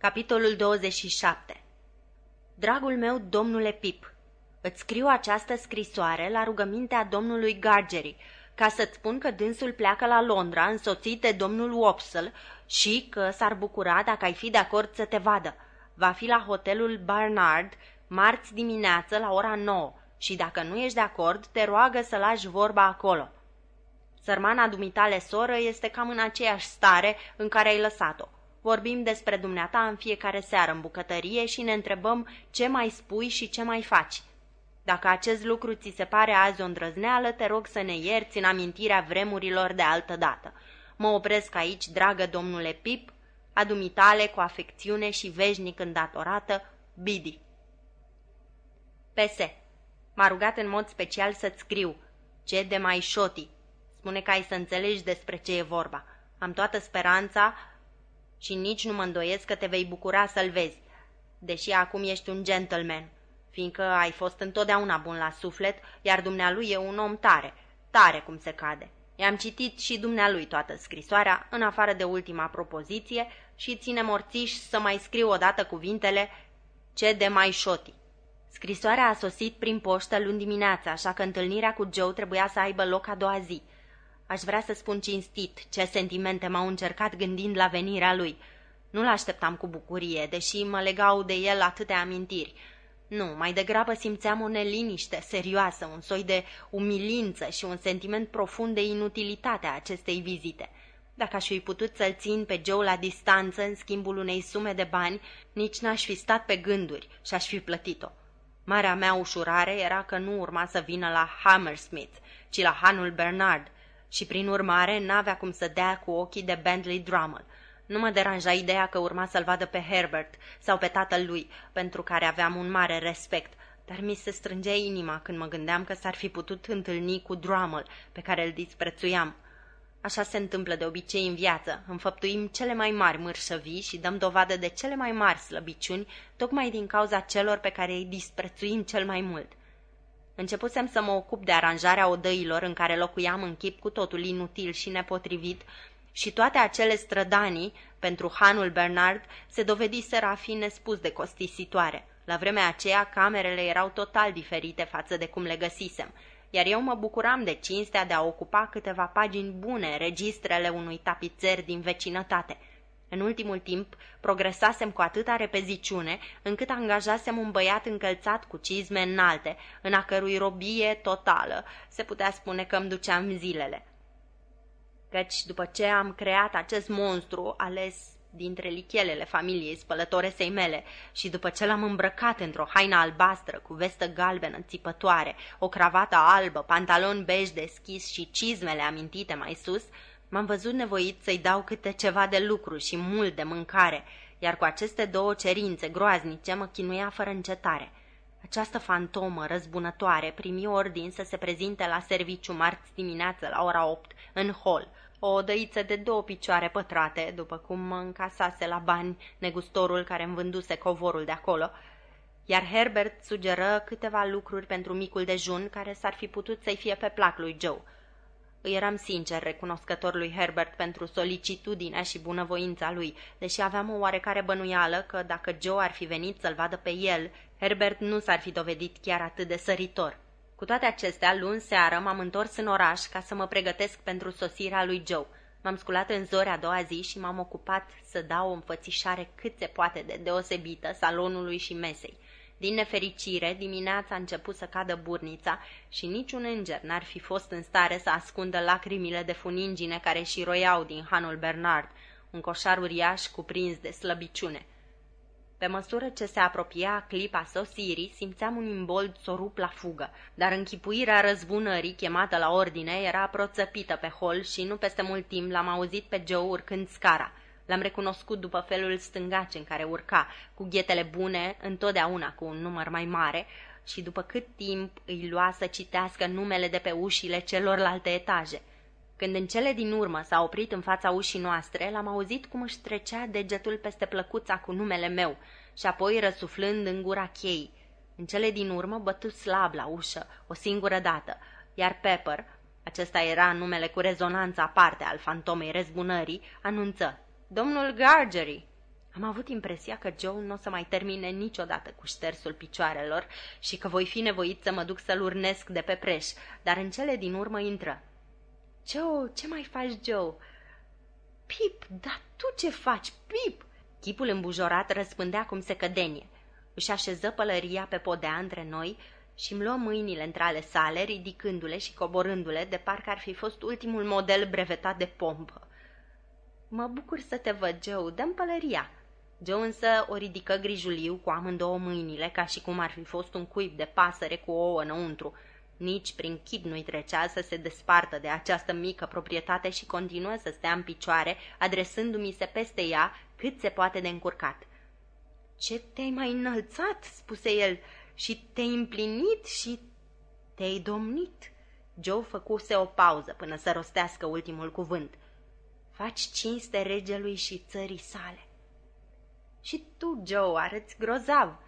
Capitolul 27 Dragul meu, domnule Pip, îți scriu această scrisoare la rugămintea domnului Gargery, ca să-ți spun că dânsul pleacă la Londra însoțit de domnul Wopsle și că s-ar bucura dacă ai fi de acord să te vadă. Va fi la hotelul Barnard marți dimineață la ora 9 și dacă nu ești de acord, te roagă să lași vorba acolo. Sărmana dumitale soră este cam în aceeași stare în care ai lăsat-o. Vorbim despre dumneata în fiecare seară în bucătărie și ne întrebăm ce mai spui și ce mai faci. Dacă acest lucru ți se pare azi o îndrăzneală, te rog să ne ierți în amintirea vremurilor de altă dată. Mă opresc aici, dragă domnule Pip, a dumitale cu afecțiune și veșnic îndatorată, Bidi. PS. M-a rugat în mod special să-ți scriu. Ce de mai șoti. Spune că ai să înțelegi despre ce e vorba. Am toată speranța și nici nu mă îndoiesc că te vei bucura să-l vezi, deși acum ești un gentleman, fiindcă ai fost întotdeauna bun la suflet, iar dumnealui e un om tare, tare cum se cade. I-am citit și dumnealui toată scrisoarea, în afară de ultima propoziție, și ține morțiș să mai scriu odată cuvintele ce de mai șoti. Scrisoarea a sosit prin poștă luni dimineața, așa că întâlnirea cu Joe trebuia să aibă loc a doua zi. Aș vrea să spun cinstit ce sentimente m-au încercat gândind la venirea lui. Nu-l așteptam cu bucurie, deși mă legau de el atâtea amintiri. Nu, mai degrabă simțeam o neliniște serioasă, un soi de umilință și un sentiment profund de inutilitate a acestei vizite. Dacă aș fi putut să-l țin pe Joe la distanță în schimbul unei sume de bani, nici n-aș fi stat pe gânduri și aș fi plătit-o. Marea mea ușurare era că nu urma să vină la Hammersmith, ci la Hanul Bernard, și prin urmare n-avea cum să dea cu ochii de Bentley Drummond. Nu mă deranja ideea că urma să-l vadă pe Herbert sau pe tatăl lui, pentru care aveam un mare respect, dar mi se strângea inima când mă gândeam că s-ar fi putut întâlni cu Drummond, pe care îl disprețuiam. Așa se întâmplă de obicei în viață, înfăptuim cele mai mari mărșăvii și dăm dovadă de cele mai mari slăbiciuni, tocmai din cauza celor pe care îi disprețuim cel mai mult. Începusem să mă ocup de aranjarea odăilor în care locuiam în chip cu totul inutil și nepotrivit și toate acele strădanii pentru Hanul Bernard se dovediseră a fi nespus de costisitoare. La vremea aceea, camerele erau total diferite față de cum le găsisem, iar eu mă bucuram de cinstea de a ocupa câteva pagini bune, registrele unui tapizer din vecinătate – în ultimul timp progresasem cu atâta repeziciune, încât angajasem un băiat încălțat cu cizme înalte, în a cărui robie totală se putea spune că îmi duceam zilele. Căci după ce am creat acest monstru ales dintre lichelele familiei spălătoresei mele și după ce l-am îmbrăcat într-o haină albastră cu vestă galbenă țipătoare, o cravată albă, pantalon bej deschis și cizmele amintite mai sus, M-am văzut nevoit să-i dau câte ceva de lucru și mult de mâncare, iar cu aceste două cerințe groaznice mă chinuia fără încetare. Această fantomă răzbunătoare primi ordin să se prezinte la serviciu marți dimineață la ora 8 în hol, o odăiță de două picioare pătrate, după cum mă încasase la bani negustorul care îmi vânduse covorul de acolo, iar Herbert sugeră câteva lucruri pentru micul dejun care s-ar fi putut să-i fie pe plac lui Joe – îi eram sincer recunoscător lui Herbert pentru solicitudinea și bunăvoința lui, deși aveam o oarecare bănuială că dacă Joe ar fi venit să-l vadă pe el, Herbert nu s-ar fi dovedit chiar atât de săritor. Cu toate acestea, luni seară m-am întors în oraș ca să mă pregătesc pentru sosirea lui Joe. M-am sculat în zori a doua zi și m-am ocupat să dau o înfățișare cât se poate de deosebită salonului și mesei. Din nefericire, dimineața a început să cadă burnița și niciun înger n-ar fi fost în stare să ascundă lacrimile de funingine care și roiau din hanul Bernard, un coșar uriaș cuprins de slăbiciune. Pe măsură ce se apropia clipa sosirii, simțeam un imbold să rup la fugă, dar închipuirea răzbunării chemată la ordine era proțăpită pe hol și nu peste mult timp l-am auzit pe Joe urcând scara – L-am recunoscut după felul stângaci în care urca, cu ghetele bune, întotdeauna cu un număr mai mare, și după cât timp îi lua să citească numele de pe ușile celorlalte etaje. Când în cele din urmă s-a oprit în fața ușii noastre, l-am auzit cum își trecea degetul peste plăcuța cu numele meu și apoi răsuflând în gura cheii. În cele din urmă bătu slab la ușă, o singură dată, iar Pepper, acesta era numele cu rezonanță aparte al fantomei răzbunării, anunță Domnul Gargery!" Am avut impresia că Joe nu o să mai termine niciodată cu ștersul picioarelor și că voi fi nevoit să mă duc să-l urnesc de pe preș, dar în cele din urmă intră. Joe, ce mai faci, Joe?" Pip, dar tu ce faci, Pip?" Chipul îmbujorat răspândea cum se cădenie. Își așeză pălăria pe podea între noi și îmi luă mâinile între ale sale, ridicându-le și coborându-le, de parcă ar fi fost ultimul model brevetat de pompă. Mă bucur să te văd, Joe, dăm pălăria." Joe însă o ridică grijuliu cu amândouă mâinile, ca și cum ar fi fost un cuib de pasăre cu ouă înăuntru. Nici prin chip nu-i trecea să se despartă de această mică proprietate și continuă să stea în picioare, adresându-mi se peste ea cât se poate de încurcat. Ce te-ai mai înălțat?" spuse el, și te-ai împlinit și te-ai domnit." Joe făcuse o pauză până să rostească ultimul cuvânt. Faci cinste regelui și țării sale. Și tu, Joe, arăți grozav.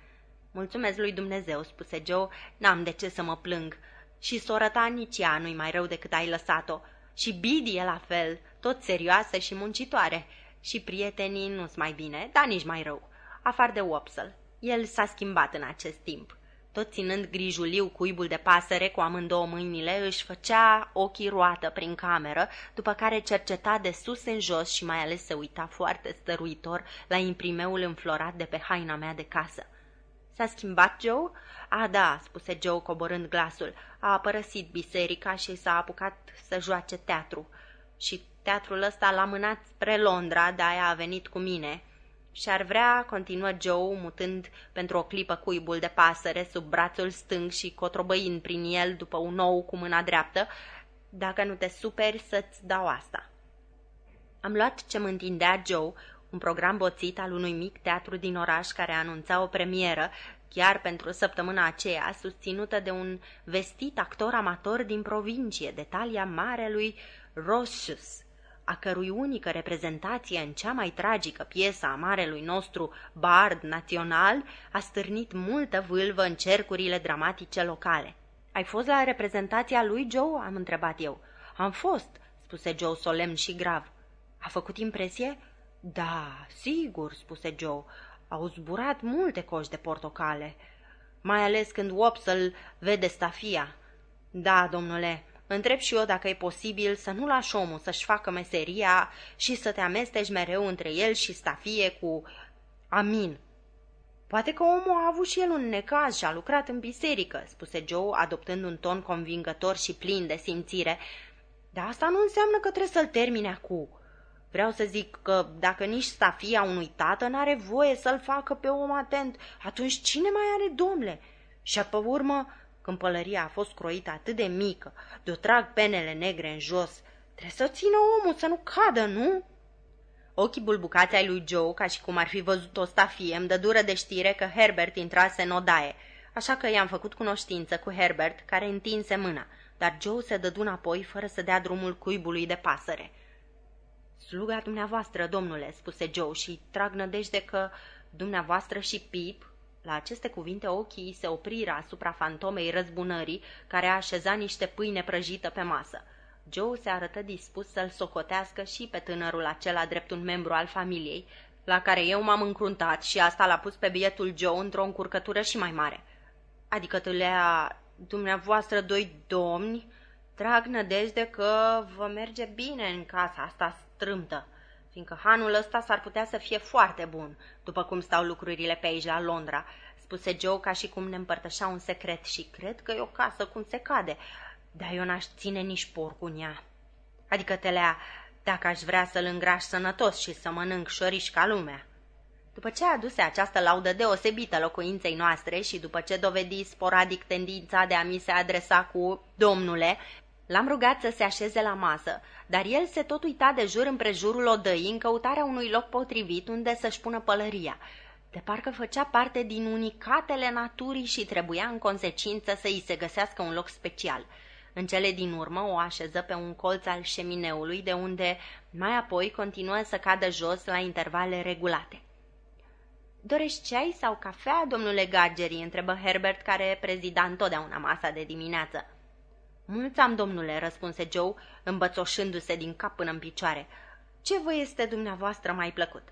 Mulțumesc lui Dumnezeu, spuse Joe, n-am de ce să mă plâng. Și sora ta nici ea nu-i mai rău decât ai lăsat-o. Și Bidi e la fel, tot serioasă și muncitoare. Și prietenii nu-s mai bine, dar nici mai rău. Afar de Wopsle. El s-a schimbat în acest timp. Tot ținând grijuliu cuibul de pasăre cu amândouă mâinile, își făcea ochii roată prin cameră, după care cerceta de sus în jos și mai ales se uita foarte stăruitor la imprimeul înflorat de pe haina mea de casă. S-a schimbat Joe? A, da, spuse Joe coborând glasul. A părăsit biserica și s-a apucat să joace teatru. Și teatrul ăsta l-a mânat spre Londra, de-aia a venit cu mine. Și-ar vrea, continuă Joe, mutând pentru o clipă cuibul de pasăre sub brațul stâng și cotrobăind prin el după un ou cu mâna dreaptă, dacă nu te superi să-ți dau asta. Am luat ce mă întindea Joe, un program boțit al unui mic teatru din oraș care anunța o premieră, chiar pentru săptămâna aceea, susținută de un vestit actor amator din provincie, de talia marelui Rossius, a cărui unică reprezentație în cea mai tragică piesă a marelui nostru bard național a stârnit multă vâlvă în cercurile dramatice locale. Ai fost la reprezentația lui Joe?" am întrebat eu. Am fost," spuse Joe solemn și grav. A făcut impresie?" Da, sigur," spuse Joe. Au zburat multe coși de portocale, mai ales când Wopsle vede stafia." Da, domnule, Întreb și eu dacă e posibil să nu lași omul să-și facă meseria și să te amesteci mereu între el și stafie cu amin. Poate că omul a avut și el un necaz și a lucrat în biserică, spuse Joe, adoptând un ton convingător și plin de simțire. Dar asta nu înseamnă că trebuie să-l termine acum. Vreau să zic că dacă nici stafia unui tată n-are voie să-l facă pe om atent, atunci cine mai are, domnule? Și pe urmă, când pălăria a fost croită atât de mică, de-o trag penele negre în jos, trebuie să țină omul să nu cadă, nu? Ochii bulbucați ai lui Joe, ca și cum ar fi văzut o stafie, îmi dă dură de știre că Herbert intrase în odaie, așa că i-am făcut cunoștință cu Herbert, care întinse mâna, dar Joe se dădu înapoi fără să dea drumul cuibului de pasăre. Sluga dumneavoastră, domnule, spuse Joe și trag nădejde că dumneavoastră și Pip la aceste cuvinte ochii se opriră asupra fantomei răzbunării, care a așezat niște pâine prăjită pe masă. Joe se arătă dispus să-l socotească și pe tânărul acela drept un membru al familiei, la care eu m-am încruntat și asta l-a pus pe bietul Joe într-o încurcătură și mai mare. Adică tâlea dumneavoastră doi domni, trag nădejde că vă merge bine în casa asta strâmtă fiindcă hanul ăsta s-ar putea să fie foarte bun, după cum stau lucrurile pe aici la Londra, spuse Joe ca și cum ne împărtășea un secret și cred că e o casă cum se cade, dar eu n-aș ține nici porc în ea. Adică, telea, dacă aș vrea să-l îngraș sănătos și să mănânc șoriș ca lumea. După ce aduse această laudă deosebită locuinței noastre și după ce dovedi sporadic tendința de a mi se adresa cu domnule, L-am rugat să se așeze la masă, dar el se tot uita de jur împrejurul odăii în căutarea unui loc potrivit unde să-și pună pălăria. De parcă făcea parte din unicatele naturii și trebuia în consecință să îi se găsească un loc special. În cele din urmă o așeză pe un colț al șemineului, de unde mai apoi continuă să cadă jos la intervale regulate. Dorești ceai sau cafea, domnule Gargeri?" întrebă Herbert, care prezida întotdeauna masa de dimineață. Mulți am, domnule, răspunse Joe, îmbățoșându-se din cap până în picioare. Ce vă este dumneavoastră mai plăcut?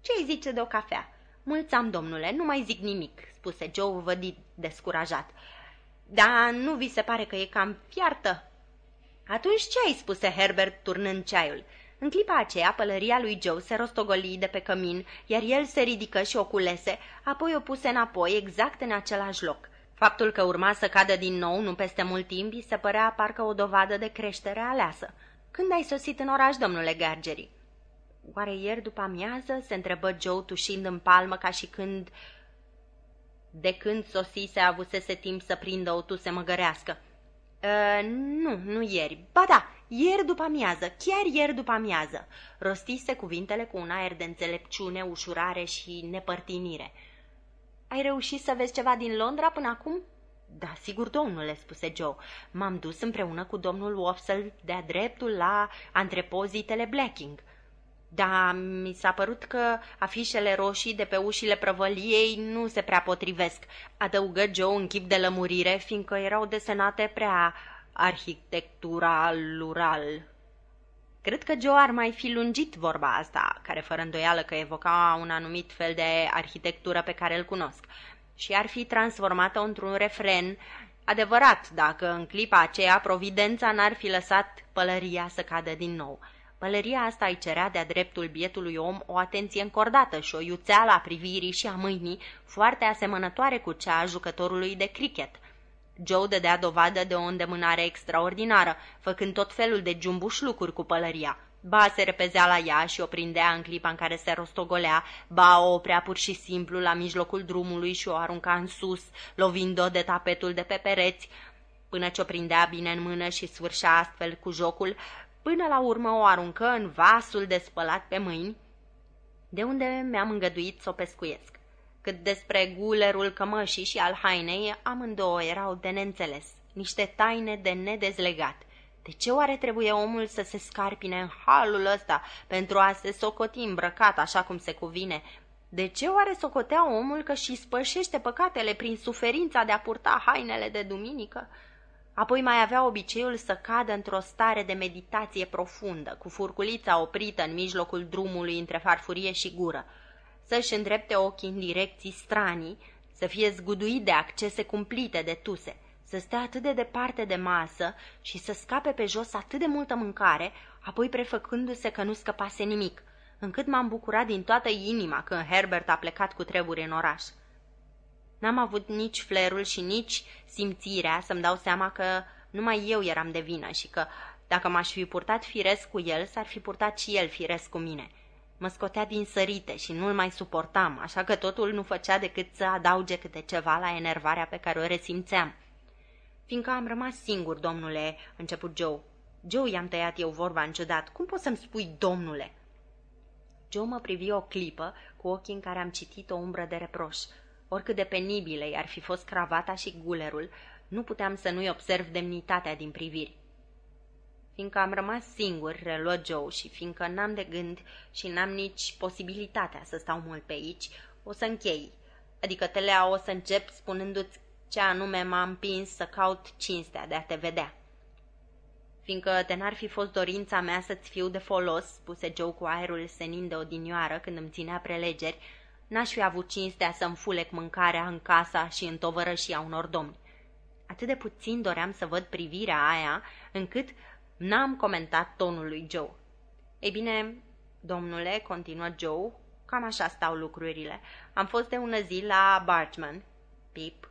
Ce-i zice de o cafea?" Mulți am, domnule, nu mai zic nimic," spuse Joe vădit descurajat. Da, nu vi se pare că e cam fiartă?" Atunci ce ai?" spuse Herbert turnând ceaiul. În clipa aceea, pălăria lui Joe se rostogoli de pe cămin, iar el se ridică și o culese, apoi o puse înapoi, exact în același loc. Faptul că urma să cadă din nou, nu peste mult timp, se părea parcă o dovadă de creștere aleasă. Când ai sosit în oraș, domnule Gargeri?" Oare ieri după amiază?" se întrebă Joe tușind în palmă ca și când... De când sosise avusese timp să prindă o tuse măgărească. Uh, nu, nu ieri. Ba da, ieri după amiază, chiar ieri după amiază. Rostise cuvintele cu un aer de înțelepciune, ușurare și nepărtinire. Ai reușit să vezi ceva din Londra până acum? Da, sigur, domnule, spuse Joe. M-am dus împreună cu domnul Wopsle de-a dreptul la antrepozitele Blacking. Da, mi s-a părut că afișele roșii de pe ușile prăvăliei nu se prea potrivesc, adăugă Joe în chip de lămurire, fiindcă erau desenate prea arhitectural Cred că Joe ar mai fi lungit vorba asta, care fără îndoială că evoca un anumit fel de arhitectură pe care îl cunosc, și ar fi transformată într-un refren adevărat dacă în clipa aceea providența n-ar fi lăsat pălăria să cadă din nou. Pălăria asta îi cerea de-a dreptul bietului om o atenție încordată și o iuțeală a privirii și a mâinii foarte asemănătoare cu cea a jucătorului de cricket. Joe dădea dovadă de o îndemânare extraordinară, făcând tot felul de jumbușlucuri cu pălăria. Ba se repezea la ea și o prindea în clipa în care se rostogolea, ba o oprea pur și simplu la mijlocul drumului și o arunca în sus, lovind-o de tapetul de pe pereți, până ce o prindea bine în mână și sfârșea astfel cu jocul, Până la urmă o aruncă în vasul de spălat pe mâini, de unde mi-am îngăduit să o pescuiesc. Cât despre gulerul cămășii și al hainei, amândouă erau de neînțeles, niște taine de nedezlegat. De ce oare trebuie omul să se scarpine în halul ăsta pentru a se socoti îmbrăcat așa cum se cuvine? De ce oare socotea omul că și spășește păcatele prin suferința de a purta hainele de duminică? Apoi mai avea obiceiul să cadă într-o stare de meditație profundă, cu furculița oprită în mijlocul drumului între farfurie și gură, să-și îndrepte ochii în direcții stranii, să fie zguduit de accese cumplite de tuse, să stea atât de departe de masă și să scape pe jos atât de multă mâncare, apoi prefăcându-se că nu scăpase nimic, încât m-am bucurat din toată inima când Herbert a plecat cu treburi în oraș. N-am avut nici flerul și nici simțirea să-mi dau seama că numai eu eram de vină și că dacă m-aș fi purtat firesc cu el, s-ar fi purtat și el firesc cu mine. Mă scotea din sărite și nu-l mai suportam, așa că totul nu făcea decât să adauge câte ceva la enervarea pe care o resimțeam. Fiindcă am rămas singur, domnule, început Joe. Joe, i-am tăiat eu vorba în ciudat. Cum poți să-mi spui domnule? Joe mă privi o clipă cu ochii în care am citit o umbră de reproș. Oricât de penibile i-ar fi fost cravata și gulerul, nu puteam să nu-i observ demnitatea din priviri. Fiindcă am rămas singur, reluă Joe, și fiindcă n-am de gând și n-am nici posibilitatea să stau mult pe aici, o să închei. Adică te lea o să încep spunându-ți ce anume m-a împins să caut cinstea de a te vedea. Fiindcă te n-ar fi fost dorința mea să-ți fiu de folos, spuse Joe cu aerul senin de odinioară când îmi ținea prelegeri, n-aș fi avut cinstea să-mi fulec mâncarea în casa și în tovărășia unor domni. Atât de puțin doream să văd privirea aia, încât n-am comentat tonul lui Joe. Ei bine, domnule, continuă Joe, cam așa stau lucrurile. Am fost de ună zi la Bartman. Pip.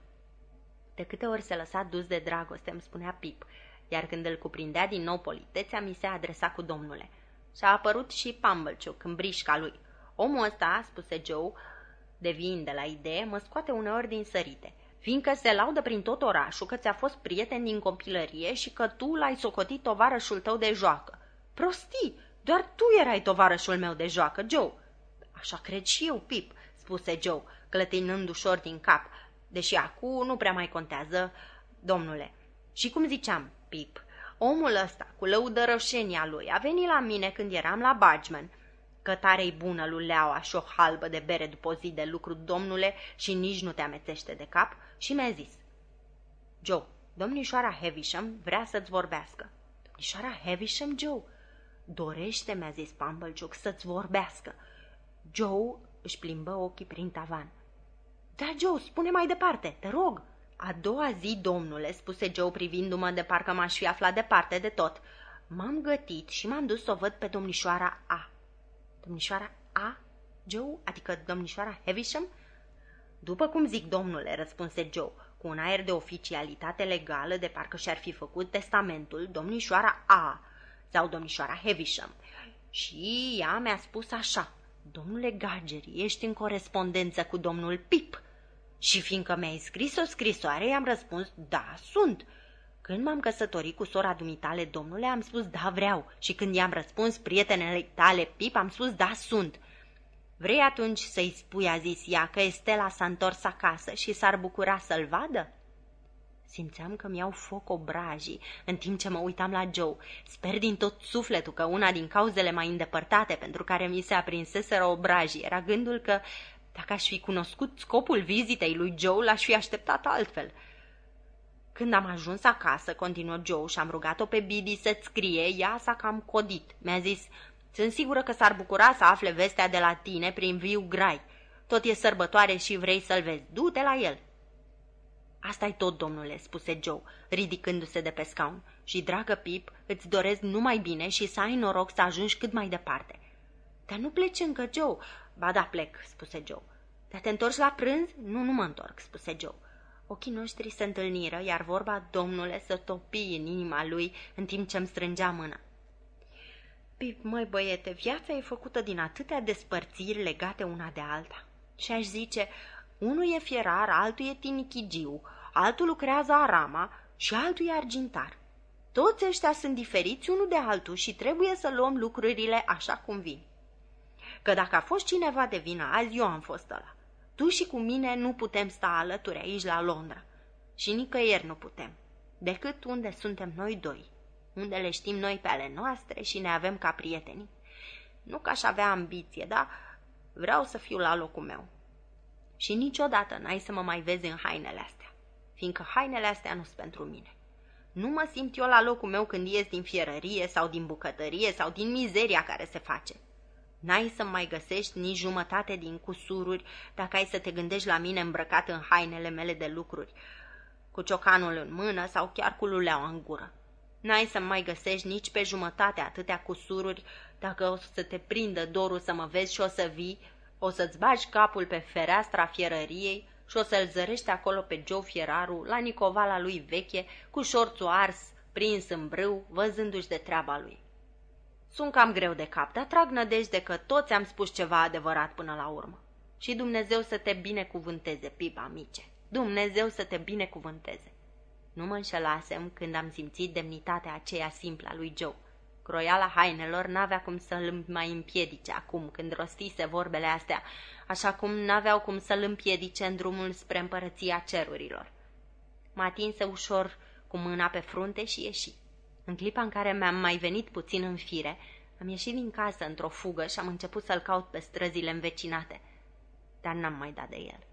De câte ori se lăsa dus de dragoste, îmi spunea Pip, iar când îl cuprindea din nou politețea, mi se adresa cu domnule. Și-a apărut și Pumblechook în brișca lui. Omul ăsta, spuse Joe, devin de la idee, mă scoate uneori din sărite, fiindcă se laudă prin tot orașul că ți-a fost prieten din copilărie și că tu l-ai socotit tovarășul tău de joacă. Prostii, doar tu erai tovarășul meu de joacă, Joe. Așa cred și eu, Pip, spuse Joe, clătinând ușor din cap, deși acum nu prea mai contează, domnule. Și cum ziceam, Pip, omul ăsta, cu lăudărășenia lui, a venit la mine când eram la Bargeman că tare-i bună luleaua și o halbă de bere după o zi de lucru, domnule, și nici nu te amețește de cap, și mi-a zis, Joe, domnișoara Havisham vrea să-ți vorbească. Domnișoara Havisham, Joe? Dorește, mi-a zis Pumblechook, să-ți vorbească. Joe își plimbă ochii prin tavan. Da, Joe, spune mai departe, te rog. A doua zi, domnule, spuse Joe privindu-mă de parcă m-aș fi aflat departe de tot. M-am gătit și m-am dus să o văd pe domnișoara A. Domnișoara A? Joe? Adică domnișoara Havisham? După cum zic, domnule, răspunse Joe, cu un aer de oficialitate legală de parcă și-ar fi făcut testamentul, domnișoara A sau domnișoara Havisham. Și ea mi-a spus așa, domnule Gargery, ești în corespondență cu domnul Pip. Și fiindcă mi-ai scris o scrisoare, i-am răspuns, da, sunt. Când m-am căsătorit cu sora dumitale, domnule, am spus, da, vreau. Și când i-am răspuns prietenele tale, Pip, am spus, da, sunt. Vrei atunci să-i spui, a zis ea, că Estela s-a întors acasă și s-ar bucura să-l vadă? Simțeam că mi-au foc obrajii în timp ce mă uitam la Joe. Sper din tot sufletul că una din cauzele mai îndepărtate pentru care mi se aprinseseră obrajii era gândul că dacă aș fi cunoscut scopul vizitei lui Joe, l-aș fi așteptat altfel. Când am ajuns acasă, continuă Joe, și am rugat-o pe Bidi să-ți scrie, ea s-a cam codit. Mi-a zis, sunt sigură că s-ar bucura să afle vestea de la tine prin viu grai. Tot e sărbătoare și vrei să-l vezi. Du-te la el. asta e tot, domnule, spuse Joe, ridicându-se de pe scaun. Și, dragă Pip, îți doresc numai bine și să ai noroc să ajungi cât mai departe. Dar nu pleci încă, Joe. Ba da, plec, spuse Joe. Dar te întorci la prânz? Nu, nu mă întorc, spuse Joe. Ochii noștri se întâlniră, iar vorba domnule să topi în inima lui în timp ce îmi strângea mâna. Pip, măi băiete, viața e făcută din atâtea despărțiri legate una de alta. Și aș zice, unul e fierar, altul e tinichigiu, altul lucrează arama și altul e argintar. Toți ăștia sunt diferiți unul de altul și trebuie să luăm lucrurile așa cum vin. Că dacă a fost cineva de vină azi, eu am fost ăla. Tu și cu mine nu putem sta alături aici la Londra. Și nicăieri nu putem, decât unde suntem noi doi, unde le știm noi pe ale noastre și ne avem ca prieteni. Nu că aș avea ambiție, dar vreau să fiu la locul meu. Și niciodată n-ai să mă mai vezi în hainele astea, fiindcă hainele astea nu sunt pentru mine. Nu mă simt eu la locul meu când ies din fierărie sau din bucătărie sau din mizeria care se face. N-ai să mai găsești nici jumătate din cusururi dacă ai să te gândești la mine îmbrăcat în hainele mele de lucruri, cu ciocanul în mână sau chiar cu luleaua în gură. N-ai să mai găsești nici pe jumătate atâtea cusururi dacă o să te prindă dorul să mă vezi și o să vii, o să-ți bagi capul pe fereastra fierăriei și o să-l zărești acolo pe Joe Fieraru, la Nicovala lui veche, cu șorțul ars, prins în brâu, văzându-și de treaba lui. Sunt cam greu de cap, dar trag nădejde că toți am spus ceva adevărat până la urmă. Și Dumnezeu să te binecuvânteze, pipa mice. Dumnezeu să te binecuvânteze. Nu mă înșelasem când am simțit demnitatea aceea simplă a lui Joe. Croiala hainelor n-avea cum să-l mai împiedice acum când rostise vorbele astea, așa cum n-aveau cum să-l împiedice în drumul spre împărăția cerurilor. Mă atinse ușor cu mâna pe frunte și ieși. În clipa în care mi-am mai venit puțin în fire, am ieșit din casă într-o fugă și am început să-l caut pe străzile învecinate, dar n-am mai dat de el.